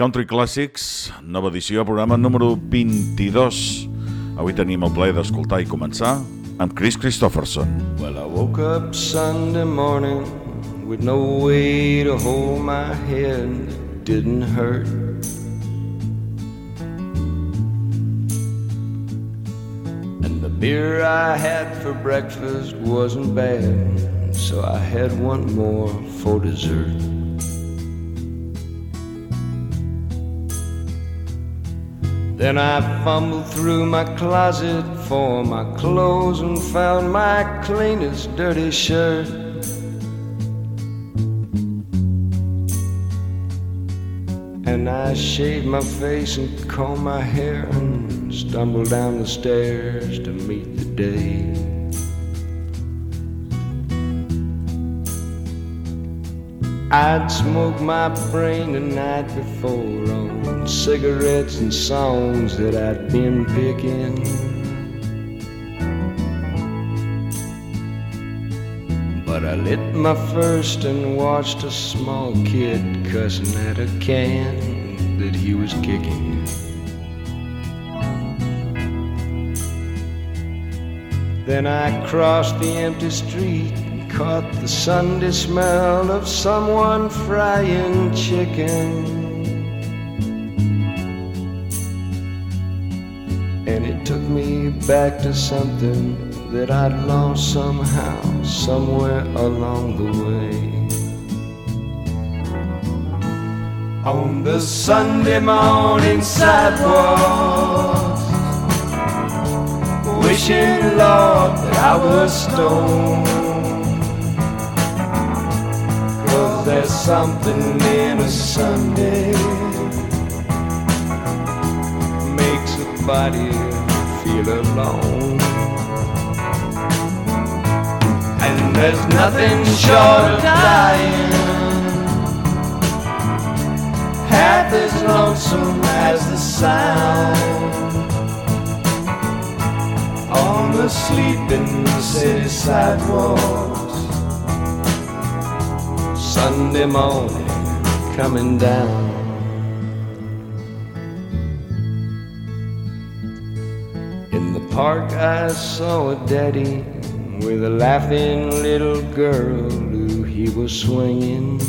Country Classics, nova edició, programa número 22. Avui tenim el plaer d'escoltar i començar amb Kris Kristofferson. Well, I woke up Sunday morning with no way to hold my head, it didn't hurt. And the beer I had for breakfast wasn't bad, so I had one more for dessert. Then I fumbled through my closet for my clothes and found my cleanest dirty shirt. And I shaved my face and combed my hair and stumbled down the stairs to meet the day. I'd smoked my brain the night before on cigarettes and songs that I'd been picking. But I lit my first and watched a small kid cussing at a can that he was kicking. Then I crossed the empty street caught the Sunday smell of someone frying chicken. And it took me back to something that I'd lost somehow, somewhere along the way. On the Sunday morning sidewalk, wishing, Lord, that I was stoned. There's something in a Sunday makes a body feel alone. And there's nothing short of dying half as lonesome as the sound on the sleeping city sidewalk. Sunday morning coming down. In the park, I saw a daddy with a laughing little girl who he was swinging.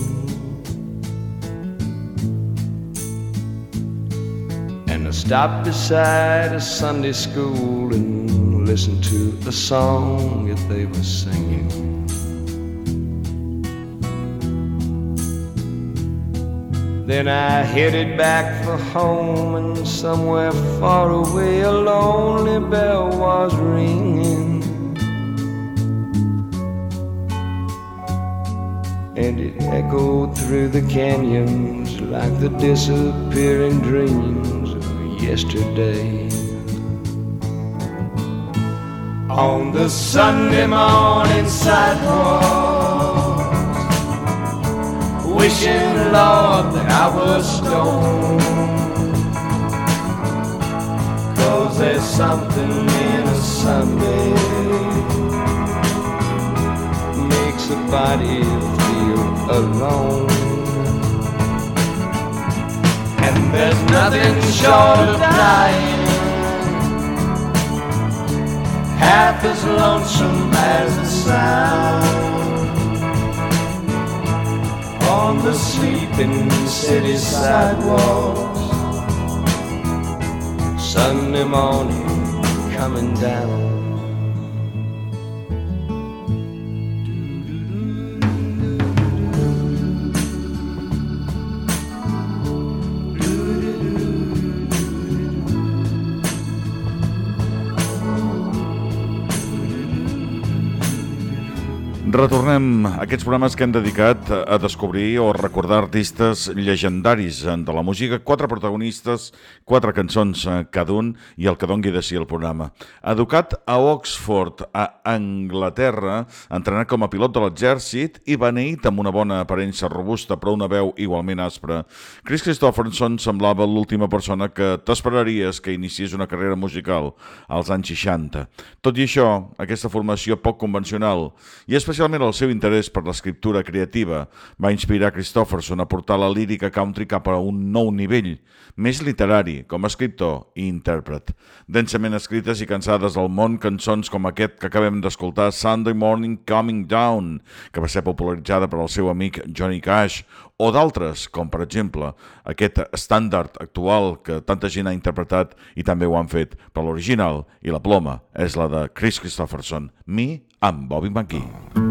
And I stopped beside a Sunday school and listened to the song that they were singing. Then I headed back for home, and somewhere far away a lonely bell was ringing. And it echoed through the canyons like the disappearing dreams of yesterday. On the Sunday morning sidewalk wishing, Lord, that I was stoned. Cause there's something in a Sunday makes a body feel alone. And there's nothing short of dying half as lonesome as the sound on the sleeping city sidewalks. Sunday morning coming down. Retornem a aquests programes que hem dedicat a descobrir o recordar artistes llegendaris de la música, quatre protagonistes, quatre cançons eh, cada un i el que dongui de si el programa. Educat a Oxford, a Anglaterra, entrenat com a pilot de l'exèrcit i beneït amb una bona aparença robusta però una veu igualment aspra, Chris Christopherson semblava l'última persona que t'esperaries que iniciés una carrera musical als anys 60. Tot i això, aquesta formació poc convencional i especialment especialment el seu interès per l'escriptura creativa va inspirar Christofferson a portar la lírica country cap a un nou nivell, més literari, com a escriptor i intèrpret. Densament escrites i cansades del món, cançons com aquest que acabem d'escoltar, Sunday Morning Coming Down, que va ser popularitzada per al seu amic Johnny Cash, o d'altres, com per exemple aquest estàndard actual que tanta gent ha interpretat i també ho han fet per l'original i la ploma és la de Chris Christopherson, Me amb Bobby McGee.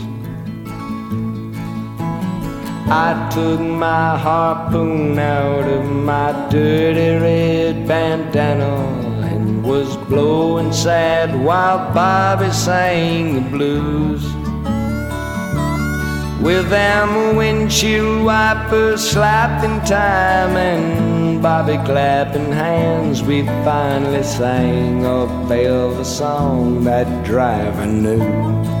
I took my harpoon out of my dirty red bandana and was blowing sad while Bobby sang the blues. With them windshield wipers slapping time and Bobby clapping hands, we finally sang a velvet song that driver knew.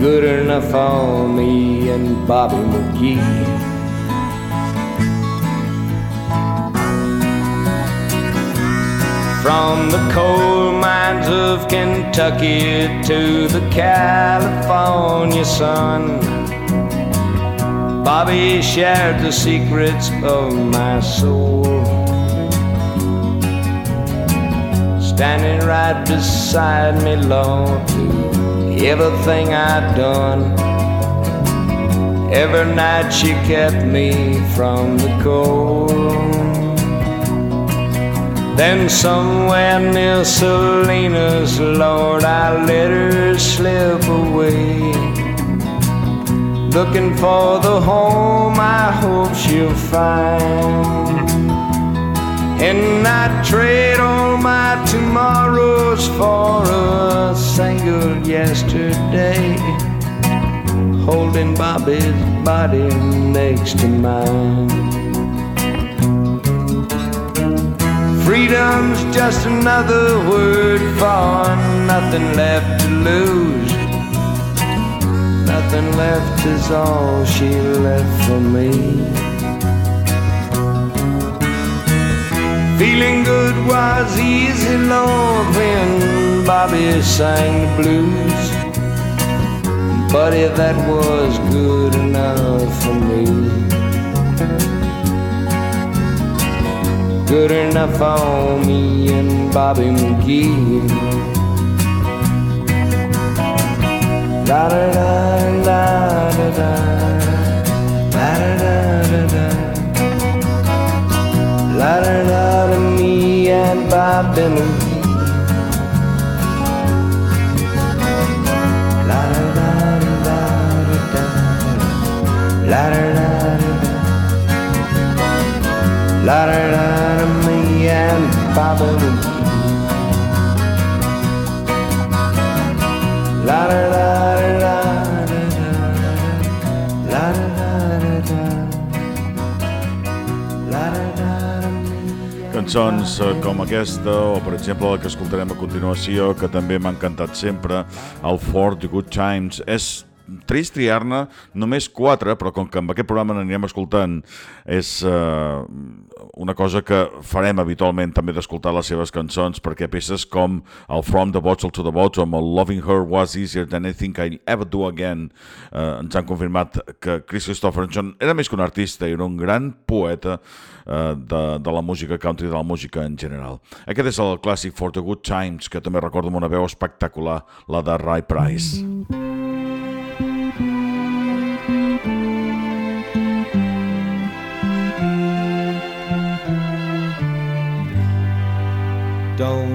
Good enough for me and Bobby McGee. From the coal mines of Kentucky to the California sun, Bobby shared the secrets of my soul. Standing right beside me, Lord, to everything I'd done. Every night she kept me from the cold. Then somewhere near Salinas, Lord, I let her slip away. Looking for the home I hope she'll find. And I trade all my tomorrows for a single yesterday. Holding Bobby's body next to mine. Freedom's just another word for nothing left to lose. Nothing left is all she left for me. Feeling good was easy, Lord, when Bobby sang the blues. Buddy, that was good enough for me. good enough for me and Bobby McGee. La da da da da da McGee. La da da da da da la da da da la da da me and Bobby La da da da Cançons eh, com aquesta, o per exemple la que escoltarem a continuació, que també m'ha encantat sempre, el For the Good Times, és trist triar-ne només quatre, però com que amb aquest programa n'anirem escoltant, és uh, una cosa que farem habitualment també d'escoltar les seves cançons, perquè peces com el From the Bottle to the Bottom o Loving Her Was Easier Than Anything I Ever Do Again uh, ens han confirmat que Chris Christopherson era més que un artista, era un gran poeta uh, de, de la música country, de la música en general. Aquest és el clàssic For the Good Times, que també recordo amb una veu espectacular, la de Ray Price. Mm -hmm.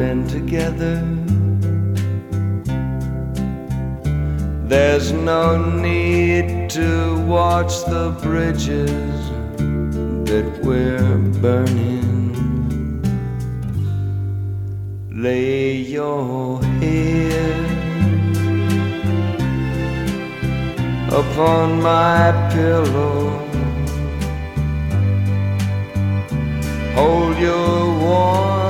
together. There's no need to watch the bridges that we're burning. Lay your head upon my pillow. Hold your warm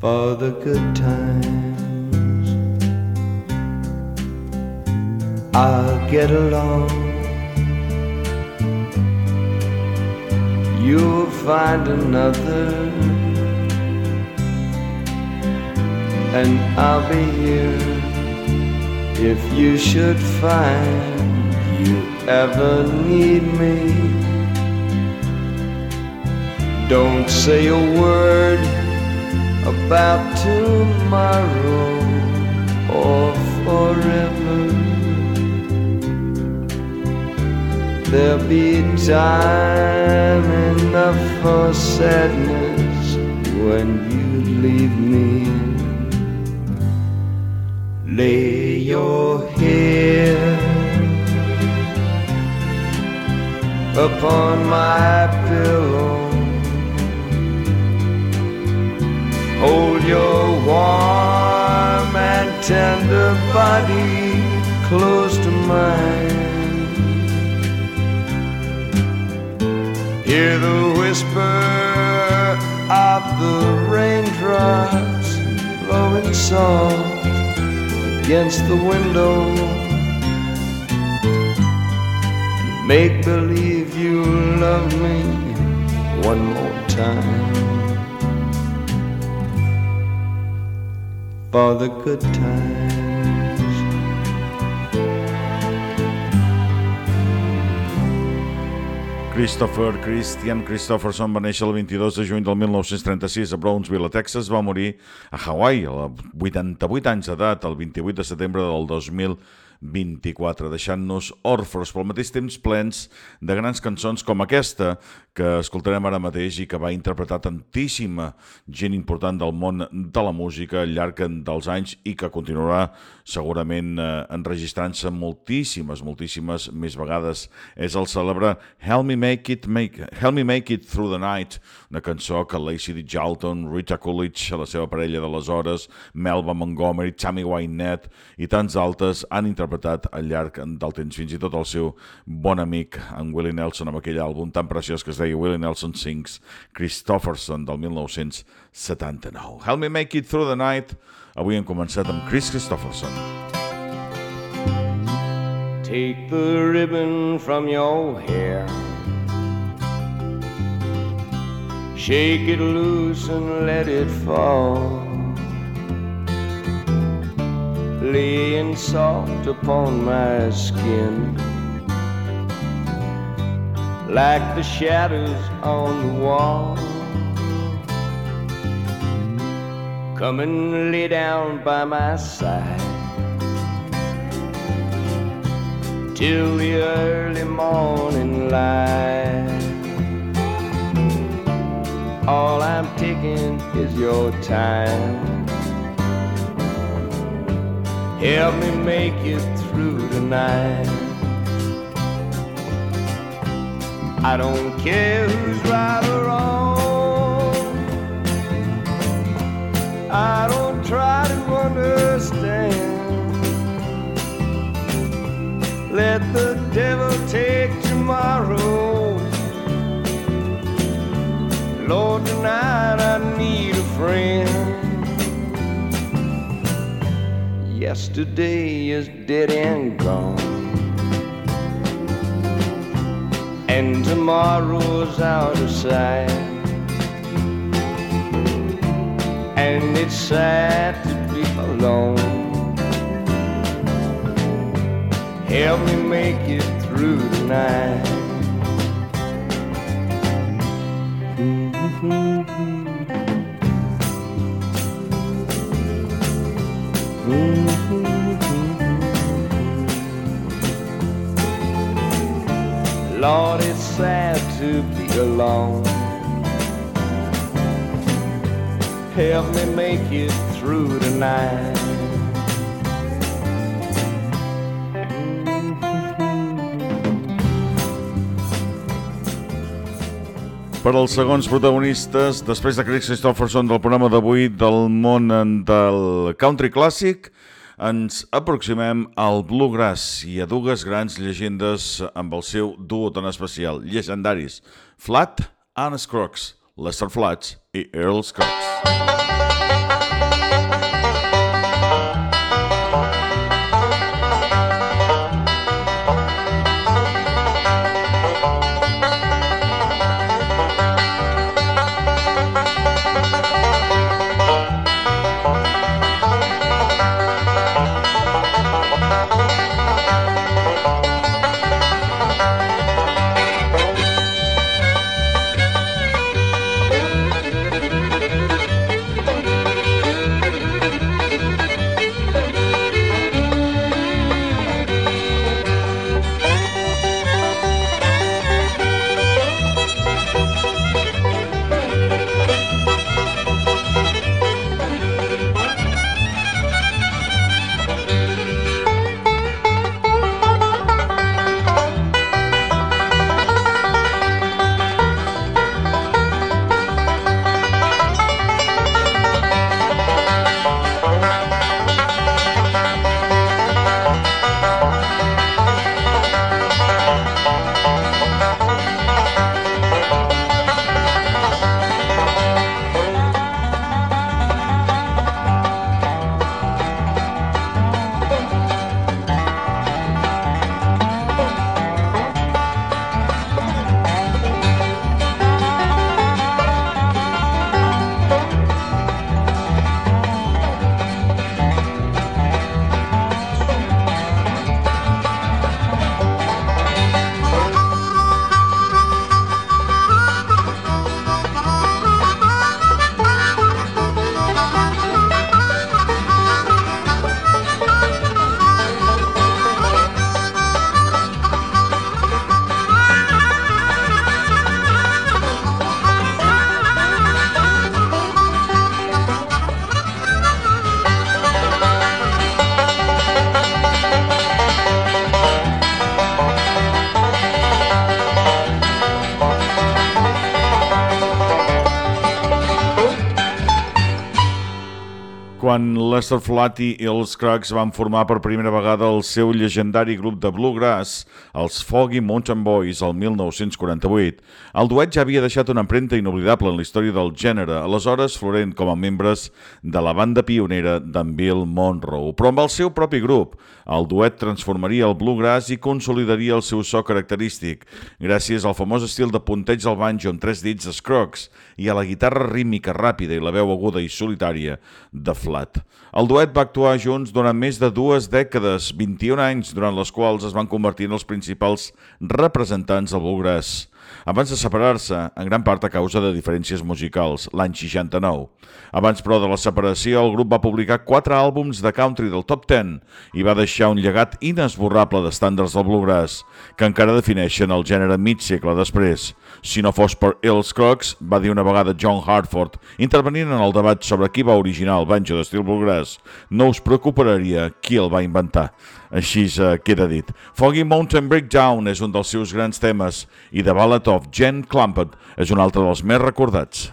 For the good times, I'll get along. you'll find another. And I'll be here if you should find you ever need me. Don't say a word about tomorrow or forever. There'll be time enough for sadness when you leave me. Lay your head upon my pillow. Hold your warm and tender body close to mine. Hear the whisper of the raindrops blowing soft against the window. Make believe you love me one more time. For the good times. Christopher Christian Christopherson va néixer el 22 de juny del 1936 a Brownsville, a Texas. Va morir a Hawaii a 88 anys d'edat, el 28 de setembre del 2000 24, deixant-nos orfes, però al mateix temps plens de grans cançons com aquesta, que escoltarem ara mateix i que va interpretar tantíssima gent important del món de la música al llarg dels anys i que continuarà segurament eh, enregistrant-se moltíssimes, moltíssimes més vegades. És el cèlebre Help Me Make It, Make, Help Me Make It Through the Night, una cançó que Lacey D. Jalton, Rita Coolidge, la seva parella d'aleshores, Melba Montgomery, Tammy Wynette i tants altres han interpretat al llarg del temps, fins i tot el seu bon amic, en Willie Nelson, amb aquell àlbum tan preciós que es deia Willie Nelson Sings Christofferson del 1979. Help Me Make It Through the Night, avui hem començat amb Chris Christofferson. Take the ribbon from your hair Shake it loose and let it fall Laying soft upon my skin like the shadows on the wall. Come and lay down by my side till the early morning light. All I'm taking is your time. Help me make it through the night. I don't care who's right or wrong. I don't try to understand. Let the devil take tomorrow. Lord, tonight I need a friend. Yesterday is dead and gone. And tomorrow's out of sight. And it's sad to be alone. Help me make it through the night. Sad to be alone. Help me make it through the night. Per als segons protagonistes, després de Chris Christopherson del programa d'avui del món del country clàssic, ens aproximem al Bluegrass i a dues grans llegendes amb el seu duo tan especial, llegendaris, Flat and Scruggs, Lester Flats i Earl Scruggs. Lester Flatty i els Cracks van formar per primera vegada el seu llegendari grup de bluegrass, els Foggy Mountain Boys, el 1948. El duet ja havia deixat una empremta inoblidable en la història del gènere, aleshores florent com a membres de la banda pionera d'en Bill Monroe. Però amb el seu propi grup, el duet transformaria el bluegrass i consolidaria el seu so característic, gràcies al famós estil de punteig al banjo amb tres dits d'escrocs i a la guitarra rítmica ràpida i la veu aguda i solitària de Flat. El duet va actuar junts durant més de dues dècades, 21 anys, durant les quals es van convertir en els principals representants del bluegrass abans de separar-se, en gran part a causa de diferències musicals, l'any 69. Abans, però, de la separació, el grup va publicar quatre àlbums de country del top 10 i va deixar un llegat inesborrable d'estàndards del bluegrass, que encara defineixen el gènere mig segle després. Si no fos per Els Crocs, va dir una vegada John Hartford, intervenint en el debat sobre qui va originar el banjo d'estil bluegrass, no us preocuparia qui el va inventar. Així eh, queda dit. Foggy Mountain Breakdown és un dels seus grans temes i The Ballad of Jen Clampett és un altre dels més recordats.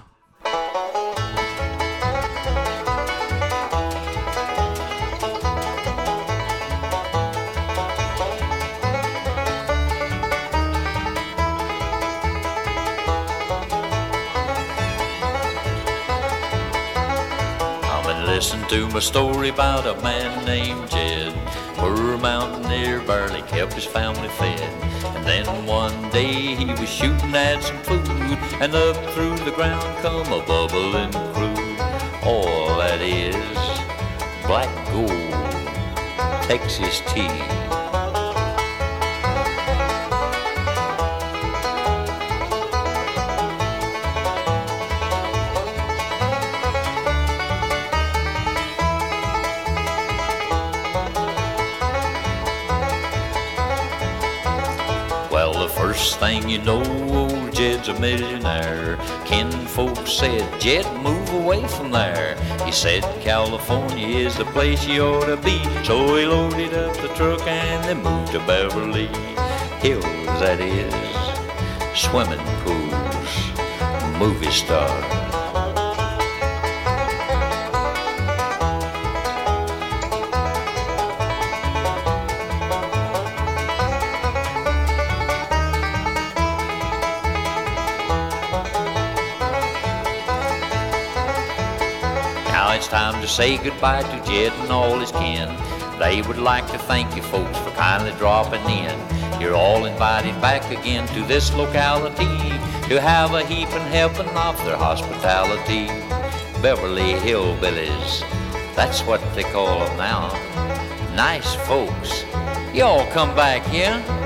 Listen to my story about a man named Jed Poor mountaineer barely kept his family fed. And then one day he was shooting at some food, and up through the ground come a bubbling crude. All that is black gold, Texas tea. First thing you know, old Jed's a millionaire. Ken folks said, Jed, move away from there. He said, California is the place you ought to be. So he loaded up the truck and they moved to Beverly Hills, that is, swimming pools, movie stars. Time to say goodbye to Jed and all his kin. They would like to thank you folks for kindly dropping in. You're all invited back again to this locality to have a heap and helping of their hospitality. Beverly Hillbillies, that's what they call them now. Nice folks. Y'all come back here.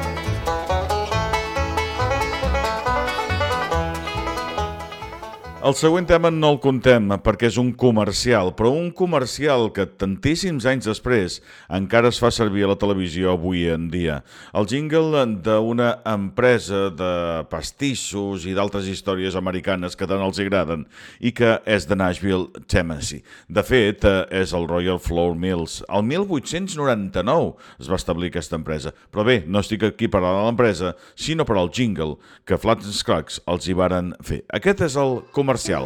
El següent tema no el contem perquè és un comercial, però un comercial que tantíssims anys després encara es fa servir a la televisió avui en dia. El jingle d'una empresa de pastissos i d'altres històries americanes que tant els agraden i que és de Nashville, Tennessee. De fet, és el Royal Flour Mills. El 1899 es va establir aquesta empresa. Però bé, no estic aquí per a l'empresa, sinó per al jingle que Flats Cracks els hi varen fer. Aquest és el comercial comercial.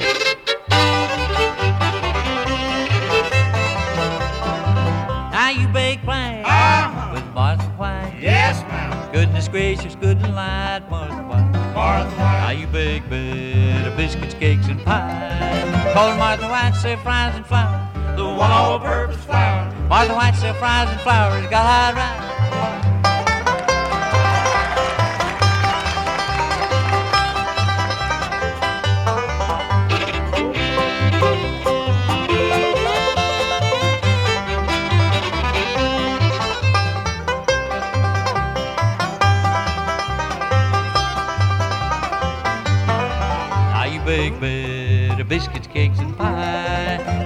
Now you bake plain uh-huh. with Martha White. Yes, ma'am. Goodness gracious, good and light, Martha White. Martha White. Now you bake better biscuits, cakes, and pie. Call Martha White, say fries and flour. The one all-purpose flour. Martha White, say fries and flour. It's got high right.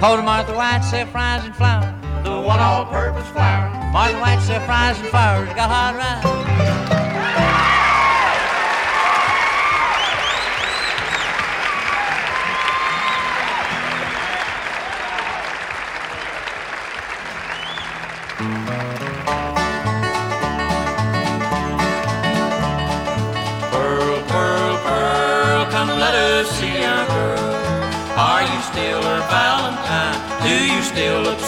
Hold Martha White, sell fries and flour. The one all-purpose flour. Martha White, sell fries and flour. Got hot right.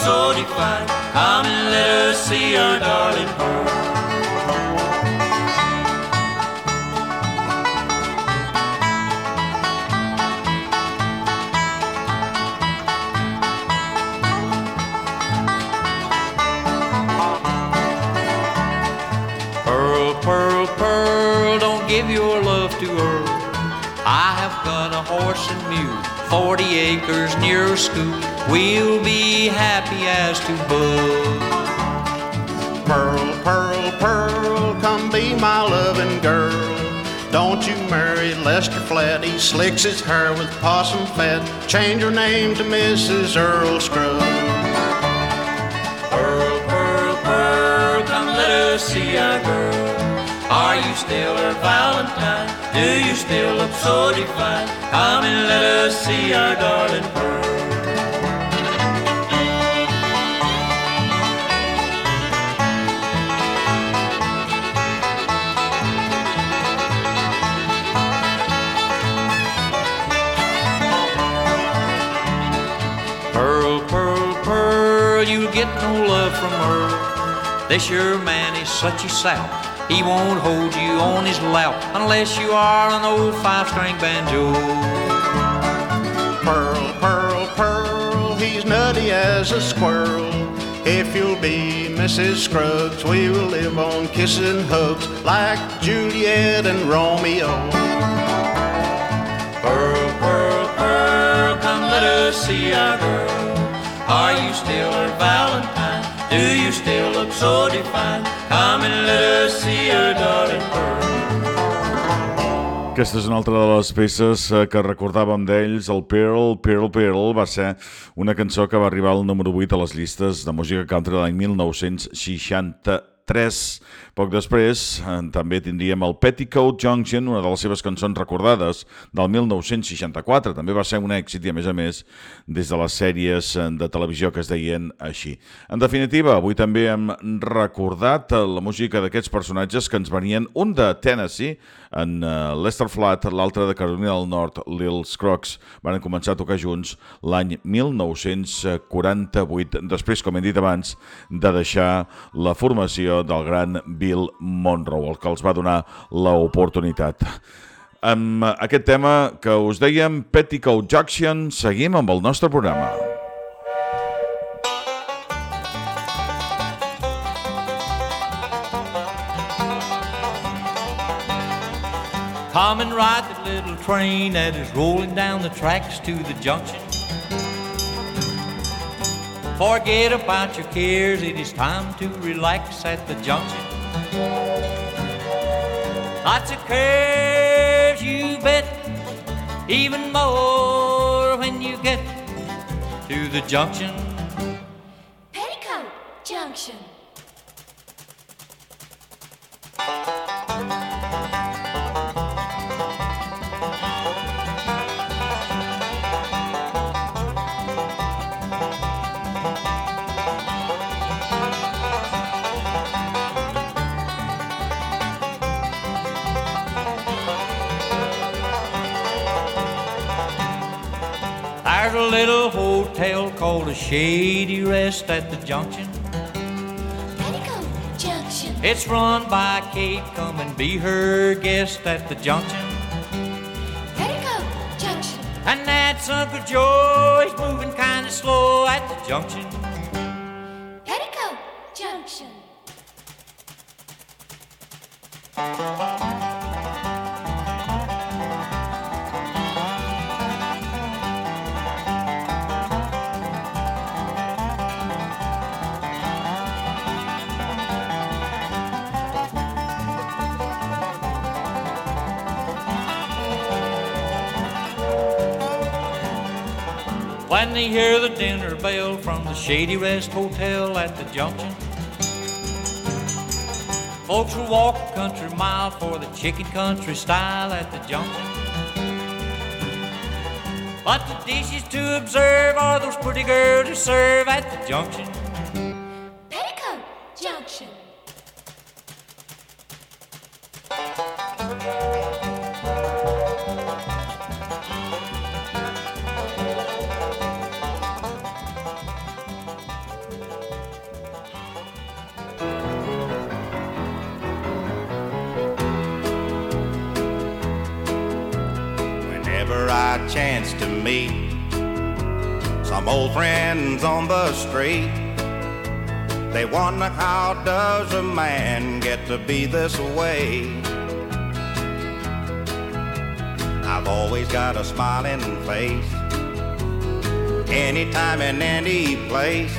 So divine. Come and let us see our darling Pearl. Pearl, Pearl, Pearl, don't give your love to Earl. I have got a horse and mule, forty acres near a school we'll be happy as to bud. Pearl, Pearl, Pearl, come be my loving girl. Don't you marry Lester Flatt, he slicks his hair with possum fat. Change your name to Mrs. Earl Scruggs. Pearl, Pearl, Pearl, come let us see our girl. Are you still her Valentine? Do you still look so divine? Come and let us see our darling Pearl. From her. This your man is such a sap. He won't hold you on his lap unless you are an old five-string banjo. Pearl, pearl, pearl, he's nutty as as a squirrel. If you'll be Mrs. Scruggs, we will live on kissing hugs like Juliet and Romeo. Pearl, pearl, pearl, come let us see our girl. Are you still her Valentine? Do you still look so divine? Come and let us see our darling pearl. Aquesta és una altra de les peces eh, que recordàvem d'ells, el Pearl, Pearl, Pearl, va ser una cançó que va arribar al número 8 a les llistes de música country l'any 1963. Poc després eh, també tindríem el Petticoat Junction, una de les seves cançons recordades del 1964. També va ser un èxit i, a més a més, des de les sèries eh, de televisió que es deien així. En definitiva, avui també hem recordat eh, la música d'aquests personatges que ens venien un de Tennessee, en Lester Flatt, l'altre de Carolina del Nord, Lil Scruggs, van començar a tocar junts l'any 1948, després, com hem dit abans, de deixar la formació del gran Bill Monroe, el que els va donar l'oportunitat. Amb aquest tema que us dèiem, Petticoat Junction, seguim amb el nostre programa. Come and ride the little train that is rolling down the tracks to the junction. Forget about your cares, it is time to relax at the junction. Lots of cares, you bet, even more when you get to the junction. Little hotel called a Shady Rest at the junction. Petticoat Junction. It's run by Kate. Come and be her guest at the junction. Petticoat Junction. And that's Uncle. He's moving kind of slow at the junction. Dinner from the Shady Rest Hotel at the junction, folks will walk a country mile for the chicken country style at the junction. But the dishes to observe are those pretty girls who serve at the junction. Some old friends on the street, they wonder how does a man get to be this way? I've always got a smiling face, anytime and any place.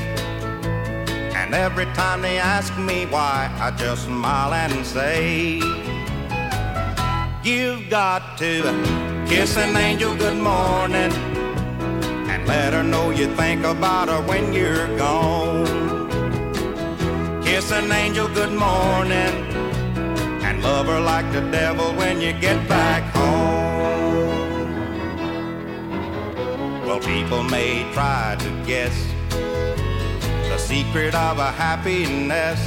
And every time they ask me why, I just smile and say, You've got to kiss an angel good morning let her know you think about her when you're gone. Kiss an angel good morning and love her like the devil when you get back home. Well, people may try to guess the secret of a happiness.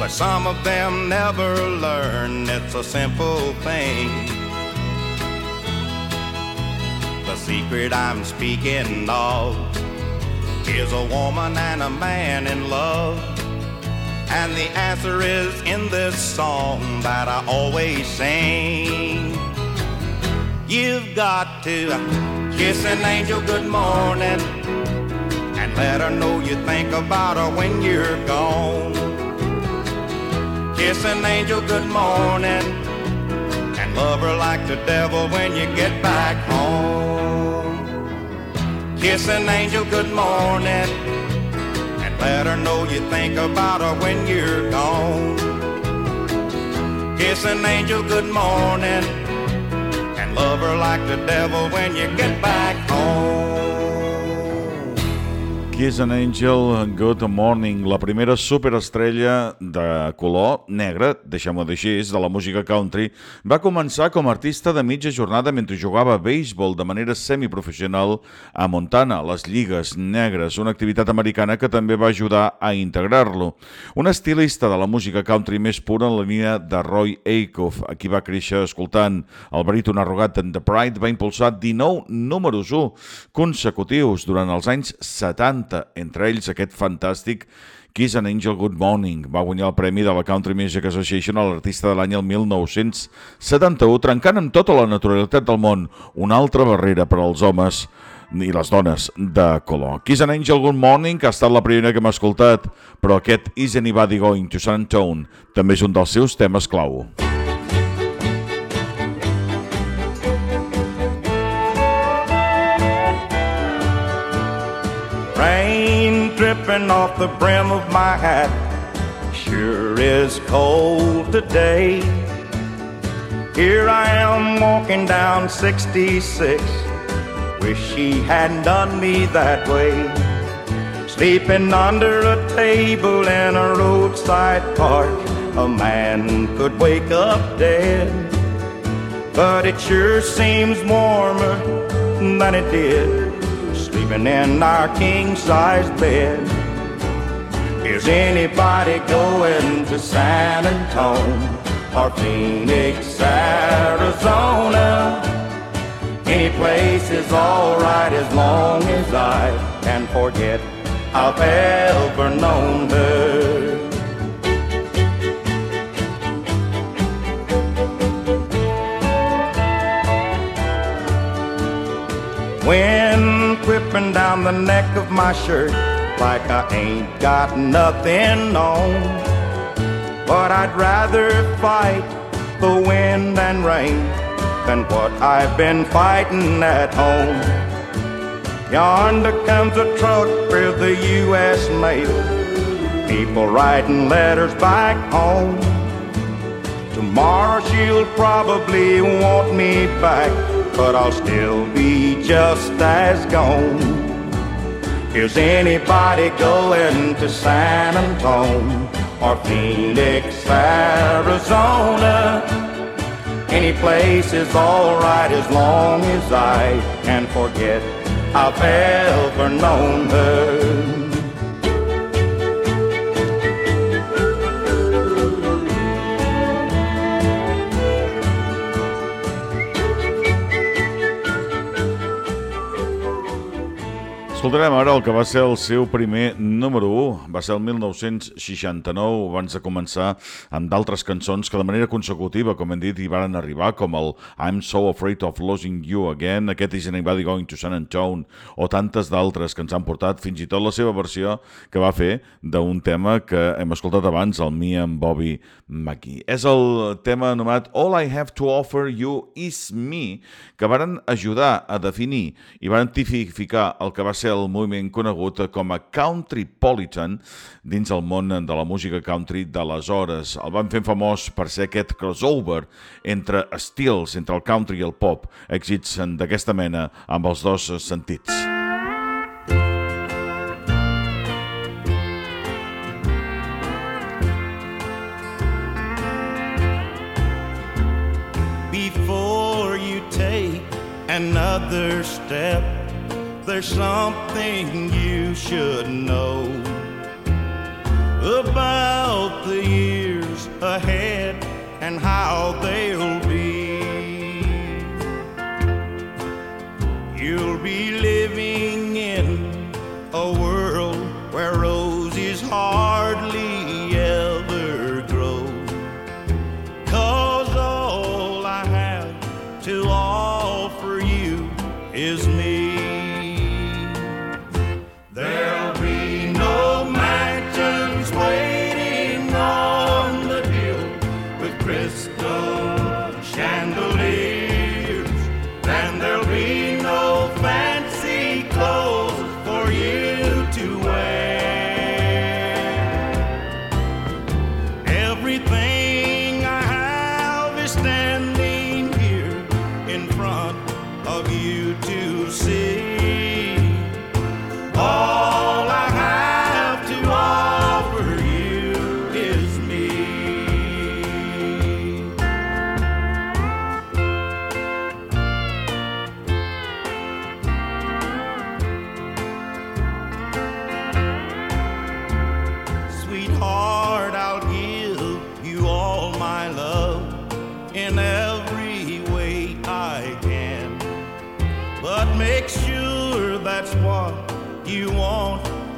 But some of them never learn it's a simple thing. Secret I'm speaking of is a woman and a man in love. And the answer is in this song that I always sing. You've got to kiss an angel good morning and let her know you think about her when you're gone. Kiss an angel good morning and love her like the devil when you get back home. Kiss an angel good morning and let her know you think about her when you're gone. Kiss an angel good morning and love her like the devil when you get back home. Kiss an Angel, Good Morning, la primera superestrella de color negre, deixem-ho així, de la música country, va començar com a artista de mitja jornada mentre jugava a béisbol de manera semiprofessional a Montana, les lligues negres, una activitat americana que també va ajudar a integrar-lo. Un estilista de la música country més pura en la línia de Roy Acuff, a qui va créixer escoltant el baríton arrogat en The Pride, va impulsar 19 números 1 consecutius durant els anys 70 70, entre ells aquest fantàstic Kiss an Angel Good Morning. Va guanyar el premi de la Country Music Association a l'artista de l'any el 1971, trencant amb tota la naturalitat del món una altra barrera per als homes i les dones de color. Kiss an Angel Good Morning, que ha estat la primera que hem escoltat, però aquest Is Anybody Going to San Antone també és un dels seus temes clau. Dripping off the brim of my hat sure is cold today. Here I am walking down 66. Wish she hadn't done me that way. Sleeping under a table in a roadside park, a man could wake up dead. But it sure seems warmer than it did sleeping in our king size bed. Is anybody going to San Antonio or Phoenix, Arizona? Any place is alright as long as I can forget I've ever known her. Wind whipping down the neck of my shirt like I ain't got nothing on. But I'd rather fight the wind and rain than what I've been fighting at home. Yonder comes a truck with the U.S. mail. People writing letters back home. Tomorrow she'll probably want me back, but I'll still be just as gone. Is anybody going to San Antonio or Phoenix, Arizona? Any place is alright as long as I can forget I've ever known her. Escoltarem ara el que va ser el seu primer número 1. Va ser el 1969, abans de començar amb d'altres cançons que de manera consecutiva, com hem dit, hi van arribar, com el I'm So Afraid of Losing You Again, aquest Is Anybody Going to San Antone, o tantes d'altres que ens han portat, fins i tot la seva versió que va fer d'un tema que hem escoltat abans, el Me and Bobby McGee. És el tema anomenat All I Have to Offer You Is Me, que varen ajudar a definir i van tipificar el que va ser el moviment conegut com a Countrypolitan dins el món de la música country d'aleshores. El van fer famós per ser aquest crossover entre estils, entre el country i el pop, èxits d'aquesta mena amb els dos sentits. Another step there's something you should know about the years ahead and how they'll be. You'll be living in a world where roses hardly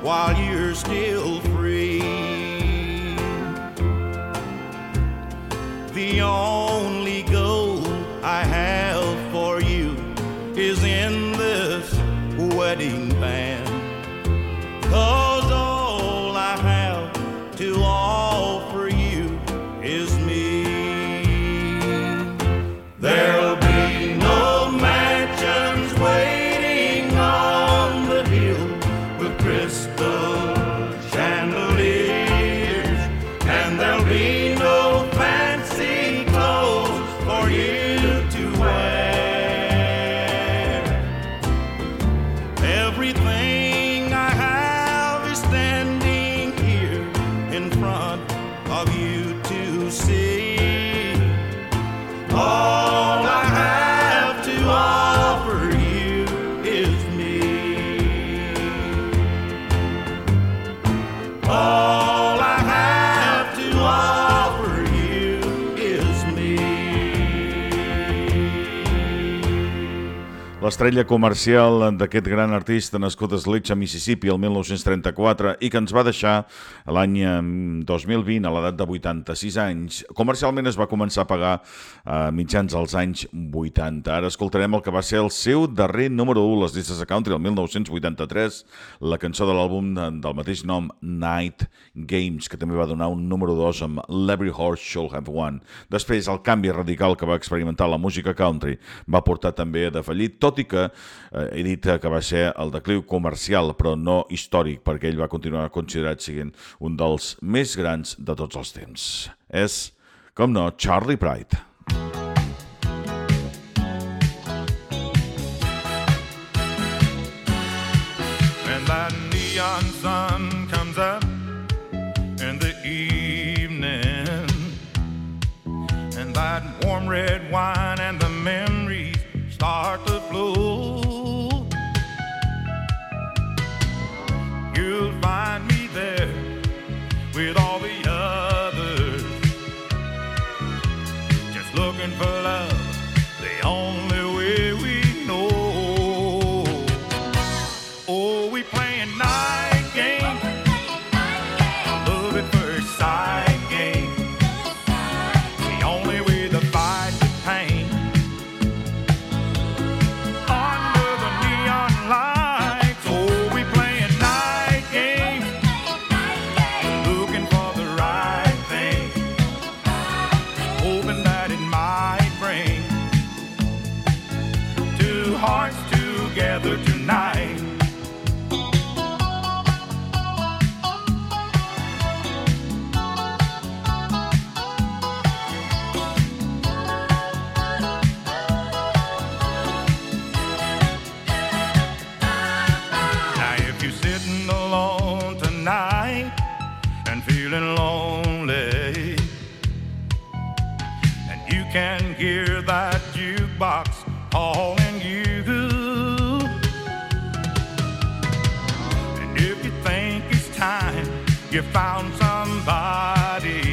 while you're still L'estrella comercial d'aquest gran artista nascut a Sledge, Mississippi, el 1934 i que ens va deixar l'any em, 2020 a l'edat de 86 anys. Comercialment es va començar a pagar a mitjans als anys 80. Ara escoltarem el que va ser el seu darrer número 1, les llistes de country, el 1983, la cançó de l'àlbum de- del mateix nom, Night Games, que també va donar un número 2 amb l'Every Horse Should Have One. Després, el canvi radical que va experimentar la música country va portar també a defallir, tot i que eh, he dit que va ser el decliu comercial, però no històric, perquè ell va continuar considerat siguent un dels més grans de tots els temps. És, com no, Charlie Pride. And neon sun comes up in the evening. And that warm red wine and the memories start to you found somebody,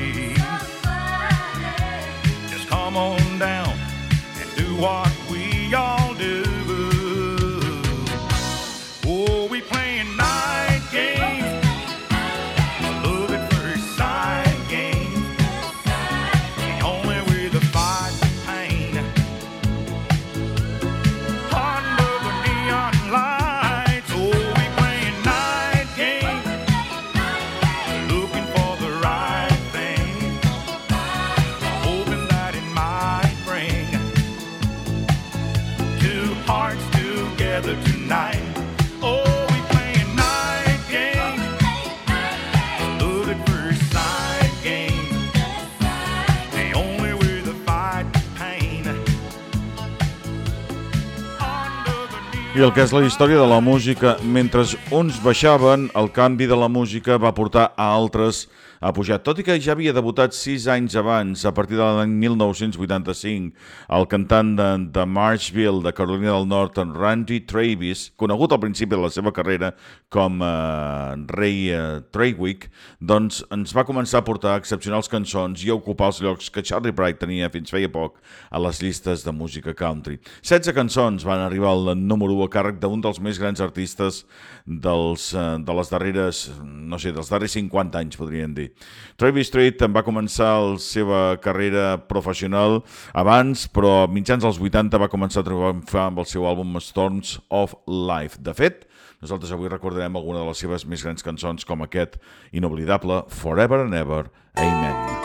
I el que és la història de la música, mentre uns baixaven, el canvi de la música va portar a altres ha pujat, tot i que ja havia debutat sis anys abans, a partir de l'any 1985, el cantant de, de Marshville, de Carolina del Nord, en Randy Travis, conegut al principi de la seva carrera com uh, Ray uh, Trawick, doncs ens va començar a portar excepcionals cançons i a ocupar els llocs que Charlie Bright tenia fins feia poc a les llistes de música country. 16 cançons van arribar al número 1 a càrrec d'un dels més grans artistes dels, uh, de les darreres, no sé, dels darrers 50 anys, podríem dir. Travis Street va començar la seva carrera professional abans, però mitjans dels 80 va començar a triomfar amb el seu àlbum Storms of Life. De fet, nosaltres avui recordarem alguna de les seves més grans cançons com aquest inoblidable Forever and Ever, Amen.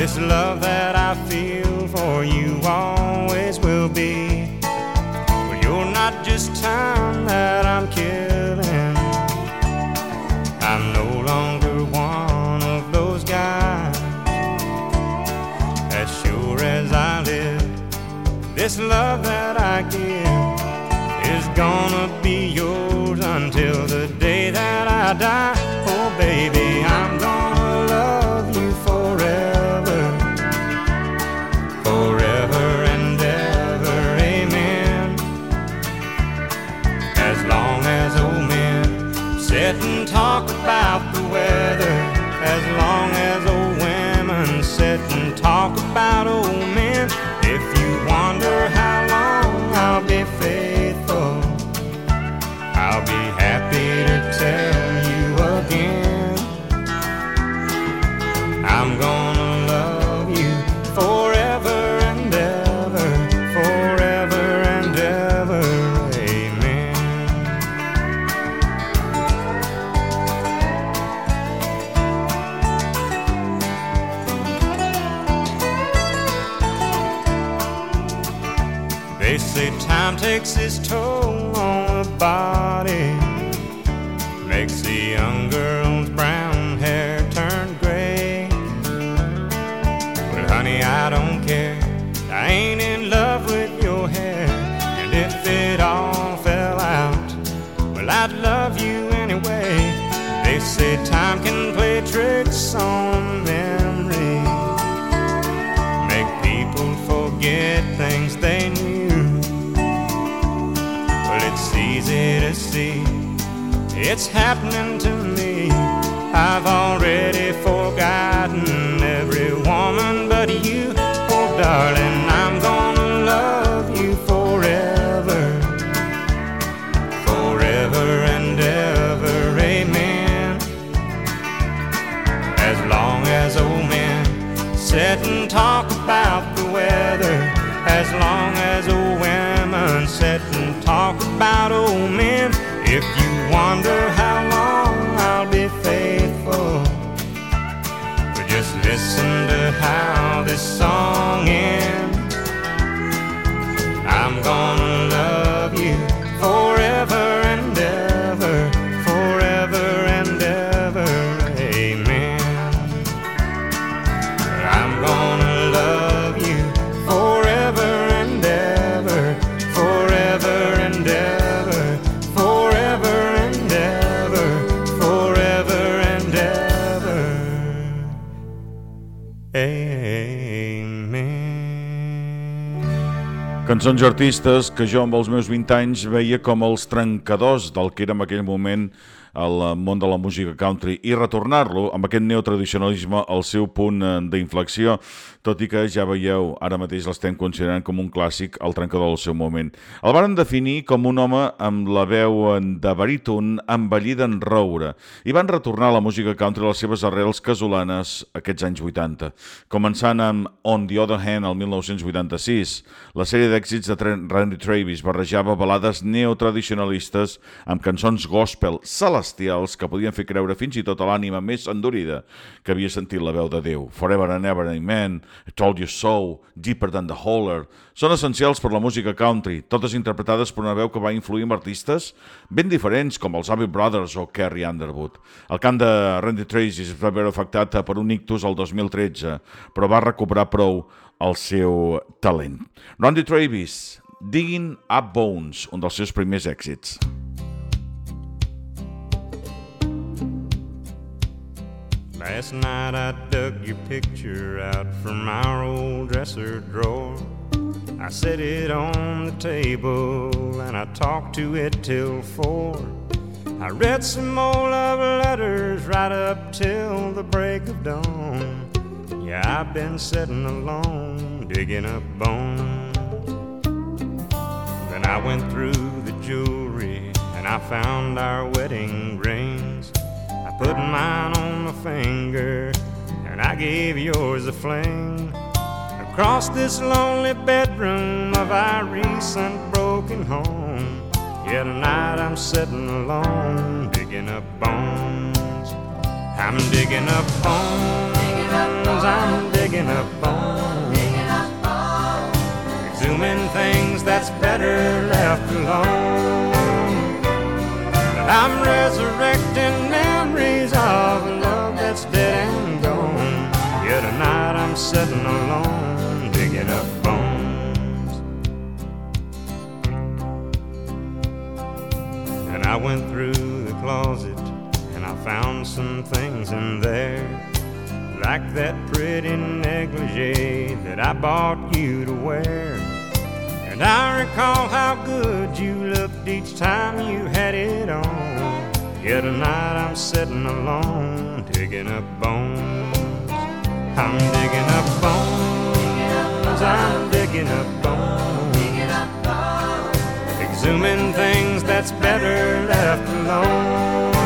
This love that I feel for you always will be. But you're not just time that I'm killing. I'm no longer one of those guys. As sure as I live, this love that I give is gonna be yours until the day that I die. Say time can play tricks on memory, make people forget things they knew. Well, it's easy to see it's happening to me. I've already forgotten song Cançons artistes que jo amb els meus 20 anys veia com els trencadors del que era en aquell moment el món de la música country i retornar-lo amb aquest neotradicionalisme al seu punt eh, d'inflexió, tot i que ja veieu, ara mateix l'estem considerant com un clàssic al trencador del seu moment. El varen definir com un home amb la veu de baríton envellida en roure i van retornar a la música country a les seves arrels casolanes aquests anys 80, començant amb On the Other Hand el 1986. La sèrie d'èxits de Randy Travis barrejava balades neotradicionalistes amb cançons gospel, les celestials que podien fer creure fins i tot a l'ànima més endurida que havia sentit la veu de Déu. Forever and Ever, Amen, I Told You So, Deeper Than The Holler... Són essencials per la música country, totes interpretades per una veu que va influir en artistes ben diferents com els Abbey Brothers o Carrie Underwood. El cant de Randy Tracy es va veure afectat per un ictus el 2013, però va recuperar prou el seu talent. Randy Travis, Digging Up Bones, un dels seus primers èxits. Last night I dug your picture out from our old dresser drawer. I set it on the table and I talked to it till four. I read some old love letters right up till the break of dawn. Yeah, I've been sitting alone, digging up bones. Then I went through the jewelry and I found our wedding rings. Put mine on my finger and I gave yours a fling. Across this lonely bedroom of our recent broken home. Yeah, tonight I'm sitting alone, digging up bones. I'm digging up bones. I'm digging up bones. Exhuming things that's better left alone. I'm resurrecting memories of a love that's dead and gone. Yeah, tonight I'm sitting alone, digging up bones. And I went through the closet and I found some things in there. Like that pretty negligee that I bought you to wear. And I recall how good you looked each time you had it on. Yet tonight I'm sitting alone, digging up bones. I'm digging up bones. I'm digging up bones. Exhuming things that's better left alone.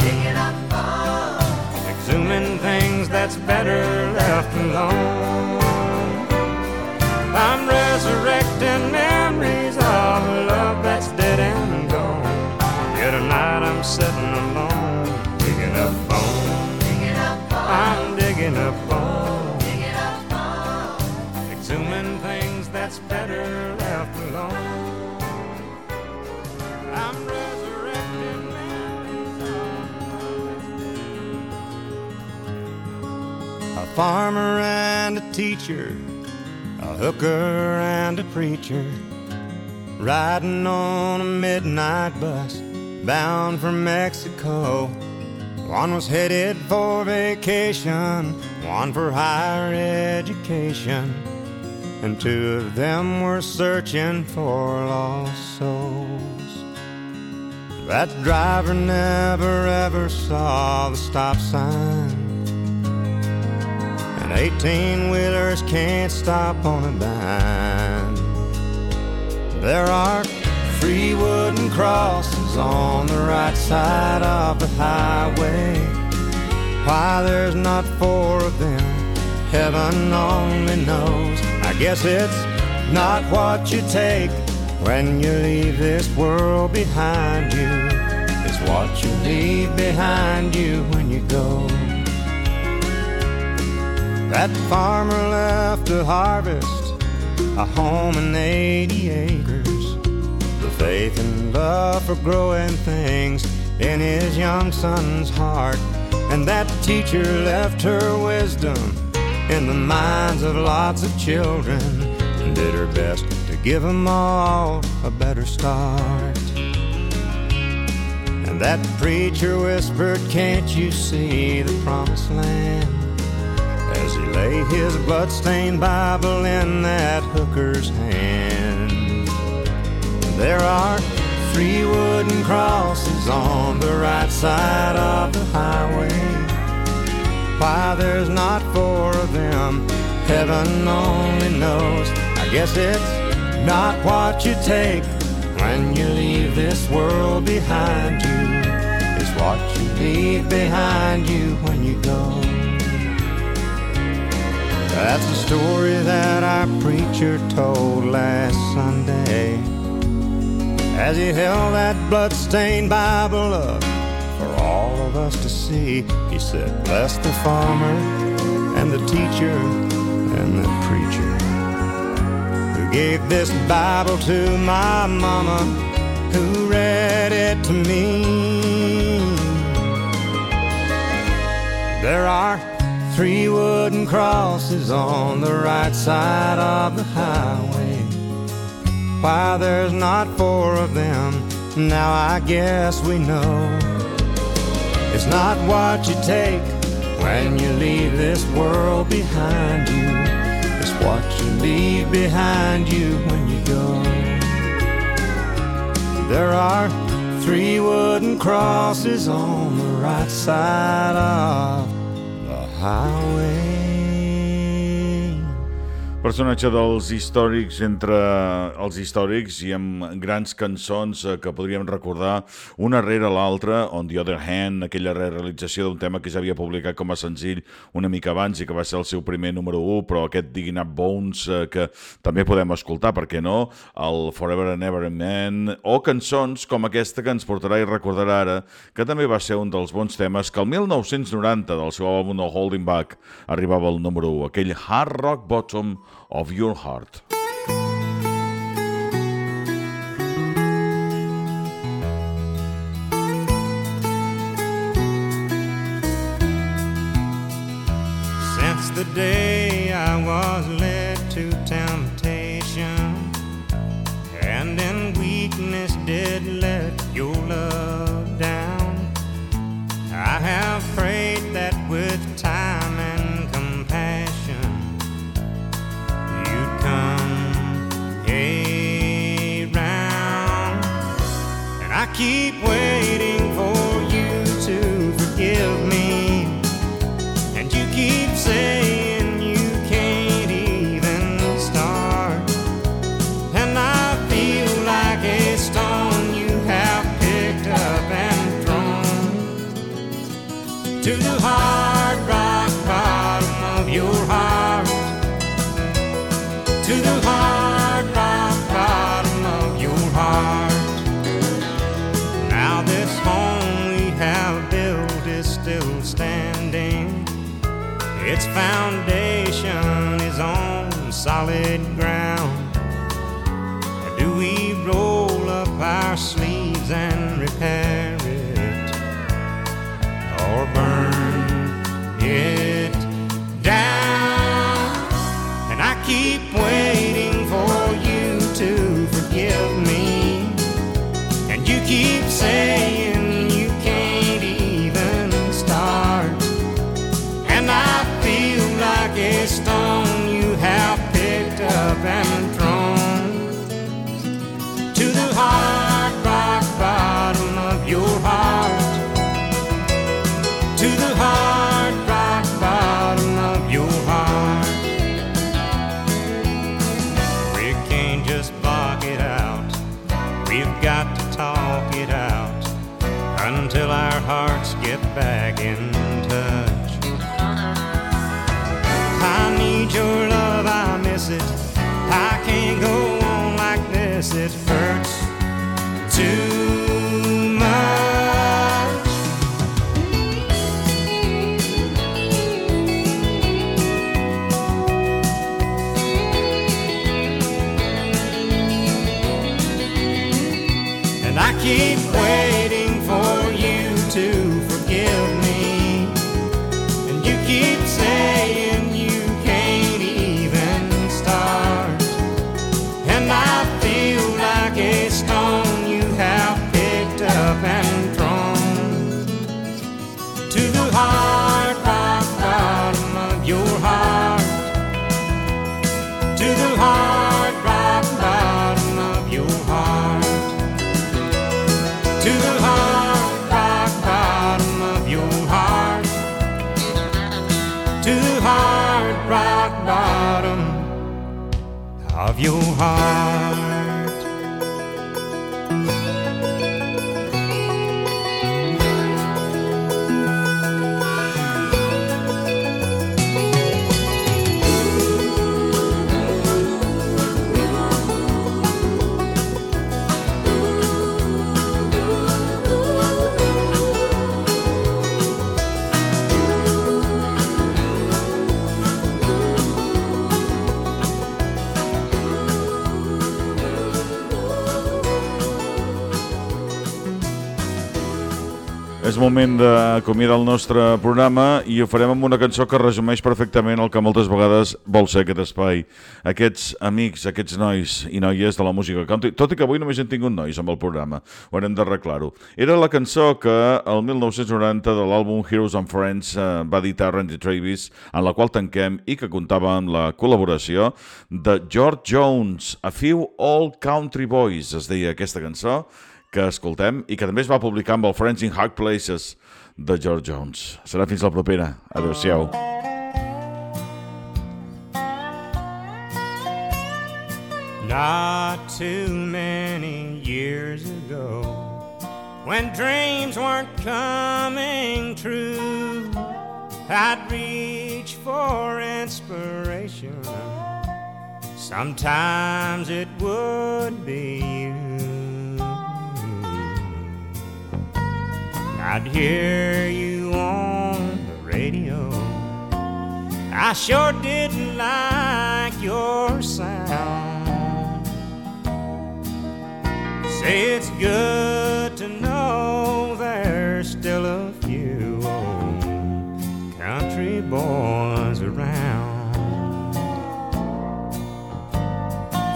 Digging up bones. Exhuming things that's better left alone. I'm resurrecting memories of a love that's dead and gone. Yet tonight I'm sitting alone, digging up bones. I'm digging up bones. Exhuming things that's better farmer and a teacher, a hooker and a preacher, riding on a midnight bus bound for Mexico. One was headed for vacation, one for higher education, and two of them were searching for lost souls. That driver never ever saw the stop sign. And 18 wheelers can't stop on a dime. There are three wooden crosses on the right side of the highway. Why there's not four of them, heaven only knows. I guess it's not what you take when you leave this world behind you. It's what you leave behind you when you go. That farmer left to harvest a home and 80 acres. The faith and love for growing things in his young son's heart. And that teacher left her wisdom in the minds of lots of children and did her best to give them all a better start. And that preacher whispered, Can't you see the promised land? As he lay his bloodstained Bible in that hooker's hand. There are three wooden crosses on the right side of the highway. Why there's not four of them, heaven only knows. I guess it's not what you take when you leave this world behind you. It's what you leave behind you when you go. That's the story that our preacher told last Sunday as he held that blood-stained Bible up for all of us to see. He said, Bless the farmer and the teacher and the preacher who gave this Bible to my mama, who read it to me. There are three wooden crosses on the right side of the highway. Why there's not four of them, now I guess we know. It's not what you take when you leave this world behind you. It's what you leave behind you when you go. There are three wooden crosses on the right side of highway. Personatge dels històrics entre els històrics i amb grans cançons eh, que podríem recordar una rere l'altra, On the Other Hand, aquella realització d'un tema que ja havia publicat com a senzill una mica abans i que va ser el seu primer número 1, però aquest Digging Up Bones eh, que també podem escoltar, per què no, el Forever and Ever Man, o cançons com aquesta que ens portarà i recordarà ara, que també va ser un dels bons temes que el 1990 del seu àlbum No Holding Back arribava al número 1, aquell Hard Rock Bottom of your heart. Since the day I was led to temptation and in weakness did let your love down, I have keep waiting this, it moment d'acomiadar el nostre programa i ho farem amb una cançó que resumeix perfectament el que moltes vegades vol ser aquest espai. Aquests amics, aquests nois i noies de la música country, tot i que avui només hem tingut nois amb el programa, ho haurem d'arreglar-ho. Era la cançó que el 1990 de l'àlbum Heroes and Friends eh, va editar Randy Travis, en la qual tanquem i que comptava amb la col·laboració de George Jones, A Few Old Country Boys, es deia aquesta cançó, que escoltem i que també es va publicar amb el Friends in Hard Places de George Jones. Serà fins la propera. Adéu-siau. Not too many years ago, when dreams weren't coming true, I'd reach for inspiration. Sometimes it would be you. I'd hear you on the radio. I sure didn't like your sound. Say it's good to know there's still a few old country boys around.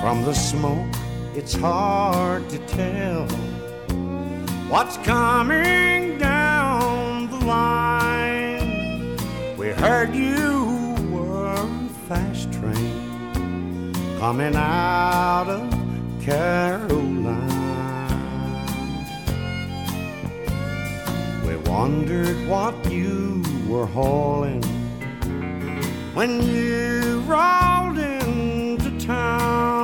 From the smoke, it's hard to tell what's coming down the line. We heard you were a fast train coming out of Carolina. We wondered what you were hauling when you rolled into town.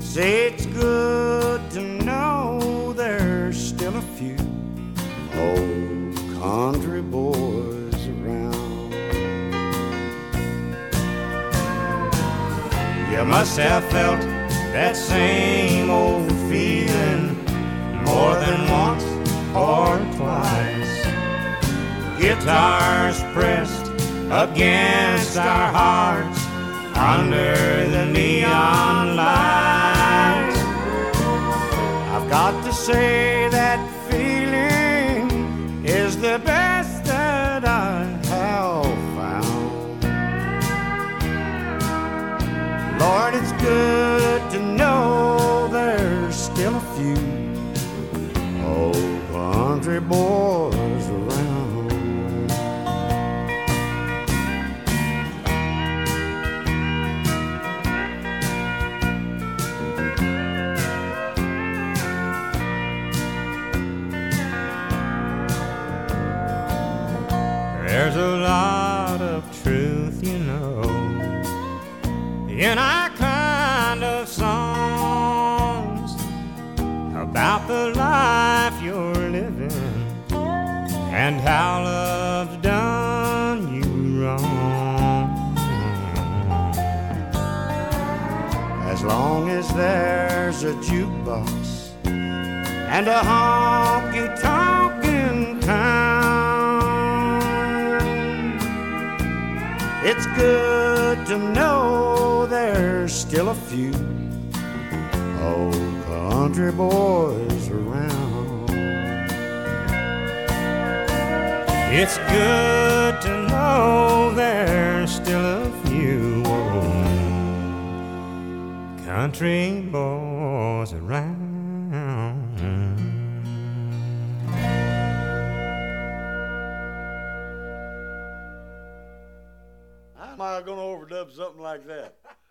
Say You must have felt that same old feeling more than once or twice. Guitars pressed against our hearts under the neon lights. I've got to say a jukebox and a honky tonk in town, it's good to know there's still a few old country boys around. It's good to know there's still a few old country boys around. How am I going to overdub something like that?